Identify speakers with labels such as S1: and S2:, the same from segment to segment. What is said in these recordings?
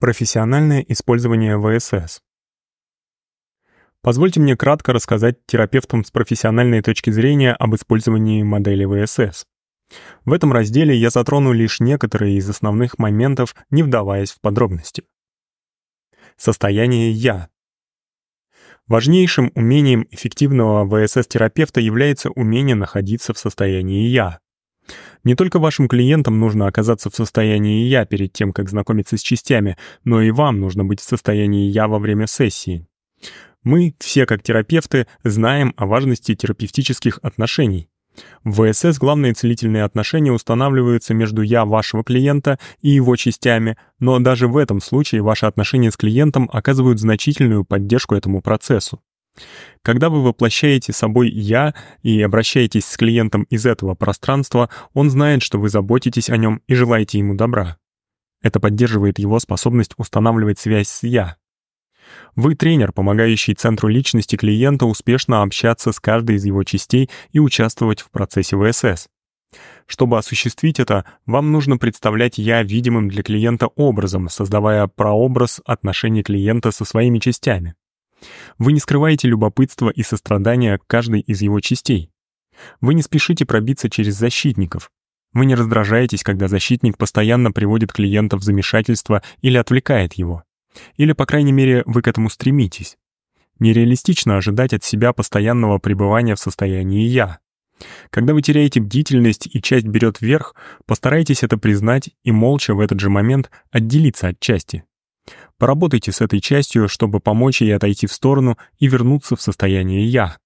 S1: Профессиональное использование ВСС. Позвольте мне кратко рассказать терапевтам с профессиональной точки зрения об использовании модели ВСС. В этом разделе я затрону лишь некоторые из основных моментов, не вдаваясь в подробности. Состояние «я». Важнейшим умением эффективного ВСС-терапевта является умение находиться в состоянии «я». Не только вашим клиентам нужно оказаться в состоянии «я» перед тем, как знакомиться с частями, но и вам нужно быть в состоянии «я» во время сессии. Мы, все как терапевты, знаем о важности терапевтических отношений. В ВСС главные целительные отношения устанавливаются между «я» вашего клиента и его частями, но даже в этом случае ваши отношения с клиентом оказывают значительную поддержку этому процессу. Когда вы воплощаете собой «я» и обращаетесь с клиентом из этого пространства, он знает, что вы заботитесь о нем и желаете ему добра. Это поддерживает его способность устанавливать связь с «я». Вы тренер, помогающий центру личности клиента успешно общаться с каждой из его частей и участвовать в процессе ВСС. Чтобы осуществить это, вам нужно представлять «я» видимым для клиента образом, создавая прообраз отношений клиента со своими частями. Вы не скрываете любопытство и сострадание к каждой из его частей. Вы не спешите пробиться через защитников. Вы не раздражаетесь, когда защитник постоянно приводит клиента в замешательство или отвлекает его. Или, по крайней мере, вы к этому стремитесь. Нереалистично ожидать от себя постоянного пребывания в состоянии «я». Когда вы теряете бдительность и часть берет вверх, постарайтесь это признать и молча в этот же момент отделиться от части. Поработайте с этой частью, чтобы помочь ей отойти в сторону и вернуться в состояние «я».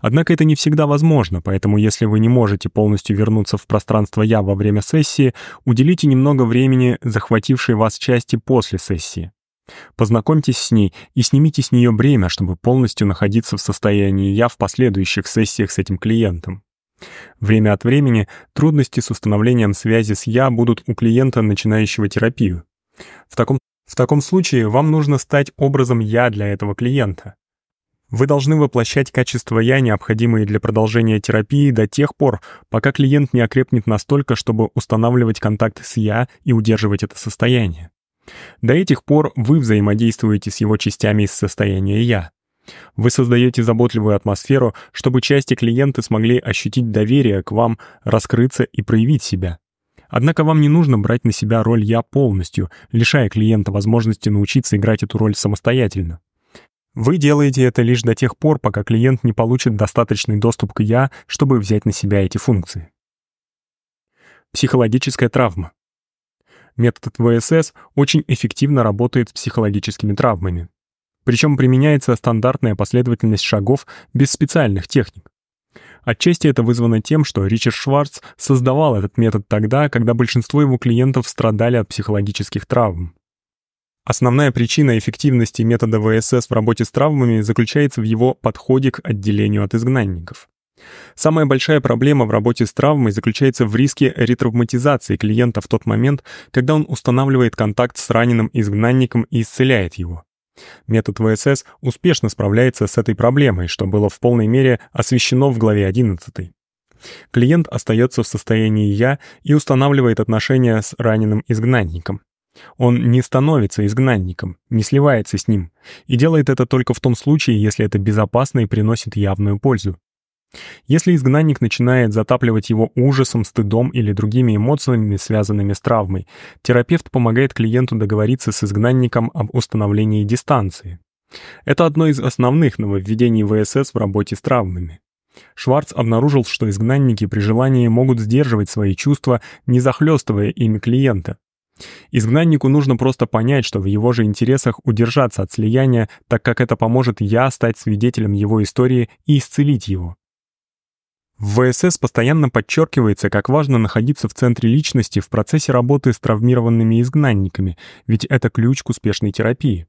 S1: Однако это не всегда возможно, поэтому если вы не можете полностью вернуться в пространство «я» во время сессии, уделите немного времени захватившей вас части после сессии. Познакомьтесь с ней и снимите с нее бремя, чтобы полностью находиться в состоянии «я» в последующих сессиях с этим клиентом. Время от времени трудности с установлением связи с «я» будут у клиента, начинающего терапию. В таком в таком случае вам нужно стать образом «я» для этого клиента. Вы должны воплощать качества «я», необходимые для продолжения терапии до тех пор, пока клиент не окрепнет настолько, чтобы устанавливать контакт с «я» и удерживать это состояние. До этих пор вы взаимодействуете с его частями из состояния «я». Вы создаете заботливую атмосферу, чтобы части клиента смогли ощутить доверие к вам, раскрыться и проявить себя. Однако вам не нужно брать на себя роль «я» полностью, лишая клиента возможности научиться играть эту роль самостоятельно. Вы делаете это лишь до тех пор, пока клиент не получит достаточный доступ к «я», чтобы взять на себя эти функции. Психологическая травма. Метод ВСС очень эффективно работает с психологическими травмами. Причем применяется стандартная последовательность шагов без специальных техник. Отчасти это вызвано тем, что Ричард Шварц создавал этот метод тогда, когда большинство его клиентов страдали от психологических травм. Основная причина эффективности метода ВСС в работе с травмами заключается в его подходе к отделению от изгнанников. Самая большая проблема в работе с травмой заключается в риске ретравматизации клиента в тот момент, когда он устанавливает контакт с раненым изгнанником и исцеляет его. Метод ВСС успешно справляется с этой проблемой, что было в полной мере освещено в главе 11. Клиент остается в состоянии «я» и устанавливает отношения с раненым изгнанником. Он не становится изгнанником, не сливается с ним, и делает это только в том случае, если это безопасно и приносит явную пользу. Если изгнанник начинает затапливать его ужасом, стыдом или другими эмоциями, связанными с травмой, терапевт помогает клиенту договориться с изгнанником об установлении дистанции. Это одно из основных нововведений ВСС в работе с травмами. Шварц обнаружил, что изгнанники при желании могут сдерживать свои чувства, не захлестывая ими клиента. Изгнаннику нужно просто понять, что в его же интересах удержаться от слияния, так как это поможет «я» стать свидетелем его истории и исцелить его. В ВСС постоянно подчеркивается, как важно находиться в центре личности в процессе работы с травмированными изгнанниками, ведь это ключ к успешной терапии.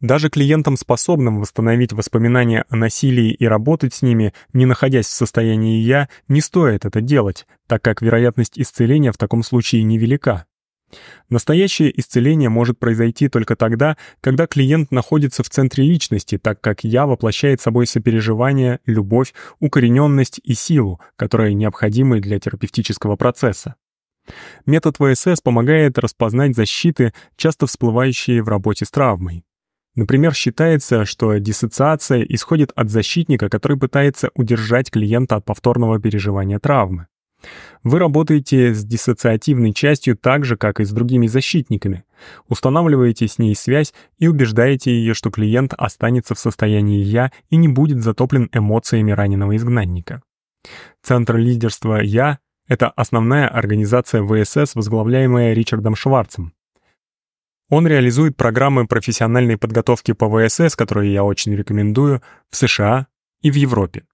S1: Даже клиентам, способным восстановить воспоминания о насилии и работать с ними, не находясь в состоянии «я», не стоит это делать, так как вероятность исцеления в таком случае невелика. Настоящее исцеление может произойти только тогда, когда клиент находится в центре личности, так как «я» воплощает собой сопереживание, любовь, укорененность и силу, которые необходимы для терапевтического процесса. Метод ВСС помогает распознать защиты, часто всплывающие в работе с травмой. Например, считается, что диссоциация исходит от защитника, который пытается удержать клиента от повторного переживания травмы. Вы работаете с диссоциативной частью так же, как и с другими защитниками. Устанавливаете с ней связь и убеждаете ее, что клиент останется в состоянии «я» и не будет затоплен эмоциями раненого изгнанника. Центр лидерства «Я» — это основная организация ВСС, возглавляемая Ричардом Шварцем. Он реализует программы профессиональной подготовки по ВСС, которые я очень рекомендую, в США и в Европе.